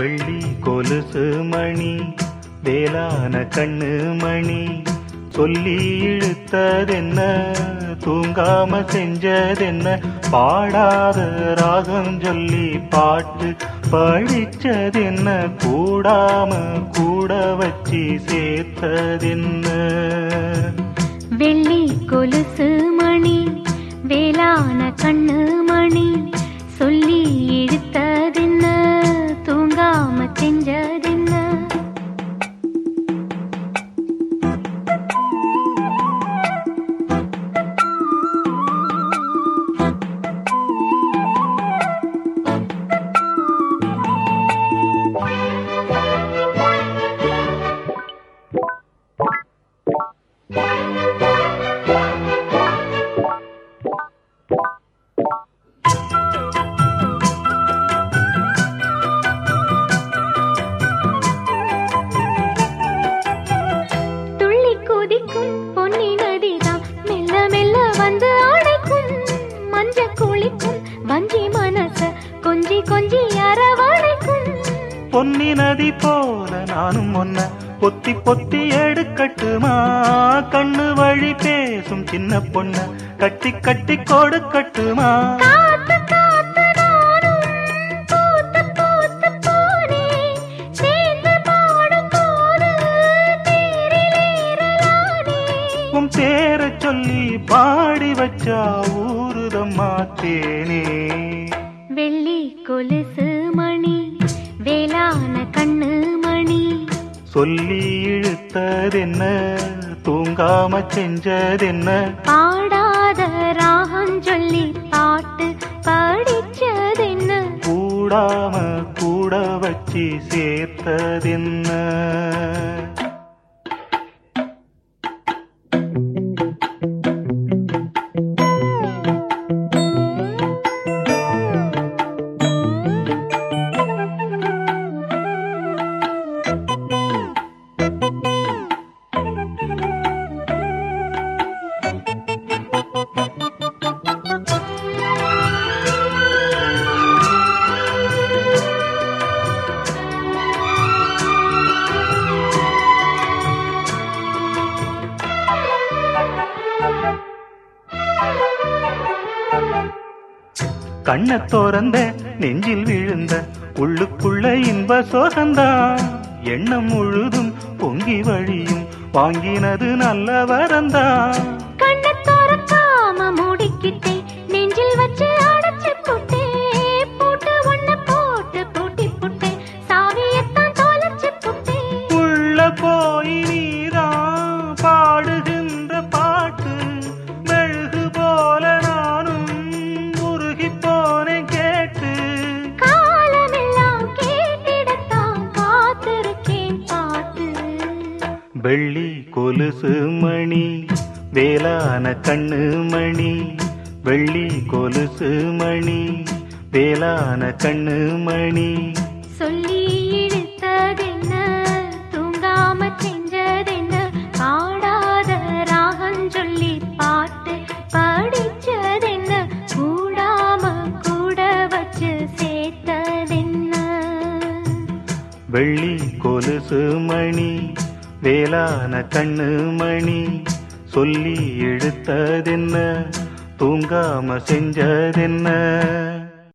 வெள்ளி கொலுசு மணி வேளான கண்ணு மணி. சொல்லி இழுத்ததென்ன தூங்காம செஞ்சதென்ன. பாடாத ராகம் சொல்லி பாட்டு படிச்சதென்ன கூடாம கூட வச்சு சேர்த்ததென்ன. வெள்ளி கொலுசு மணி வேளான கண்ணு மணி. சொல்லி இழு துள்ளி குதிக்கும் பொன்னி நதிதான் மெல்ல மெல்ல வந்து அடைக்கும் மஞ்ச குளிக்கும் வஞ்சி மனச கொஞ்சி கொஞ்சி அரவணைக்கும். பொன்னி நதி போல நானும் ஒன்ன பொத்தி பொத்தி எடுக்கட்டுமா? கண்ணு வழி பேசும் சின்ன பொண்ண கட்டி கட்டி கொடுக்கட்டுமா? வச்சா ஊருதம்மா தேனே வெள்ளி கொலுசு மணி வேளான கண்ணு மணி. சொல்லி இழுத்ததென்ன தூங்காம செஞ்சதென்ன. பாடாத ராகம் சொல்லி பாட்டு படிச்சதென்ன. கூடாம கூட வச்சு சேர்த்ததென்ன. கண்ண தோறந்த நெஞ்சில் விழுந்த உள்ளுக்குள்ள இன்ப சோகந்தான். எண்ணம் முழுதும் பொங்கி வழியும் வாங்கினது நல்ல வரந்தான். வெள்ளி கொலுசு மணி வேளான கண்ணு மணி வெள்ளி கொலுசு மணி வேளான கண்ணு மணி. சொல்லி இழுத்ததென்ன தூங்காம செஞ்சதென்ன பாடாத ராகம் சொல்லி பாட்டு படிச்சதென்ன கூடாம கூட வச்சு சேர்த்ததென்ன? வெள்ளி கொலுசு மணி வேளான கண்ணு மணி சொல்லி எடுத்ததென்ன? தூங்காம செஞ்சதென்ன?